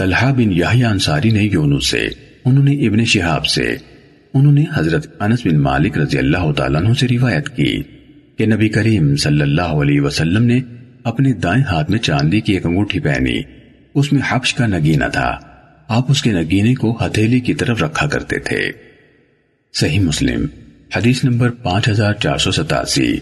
طلحہ بن یحییٰ انصاری نے یونس سے، انہوں نے ابن شہاب سے، انہوں نے حضرت انس بن مالک رضی اللہ تعالیٰ عنہ سے روایت کی کہ نبی کریم صلی اللہ علیہ وسلم نے اپنے دائیں ہاتھ میں چاندی کی ایک انگوٹھی پہنی۔ اس میں حبش کا نگینہ تھا۔ آپ اس کے نگینے کو ہتھیلی کی طرف رکھا کرتے تھے۔ صحیح مسلم، حدیث نمبر پانچ ہزار چار سو ستاسی۔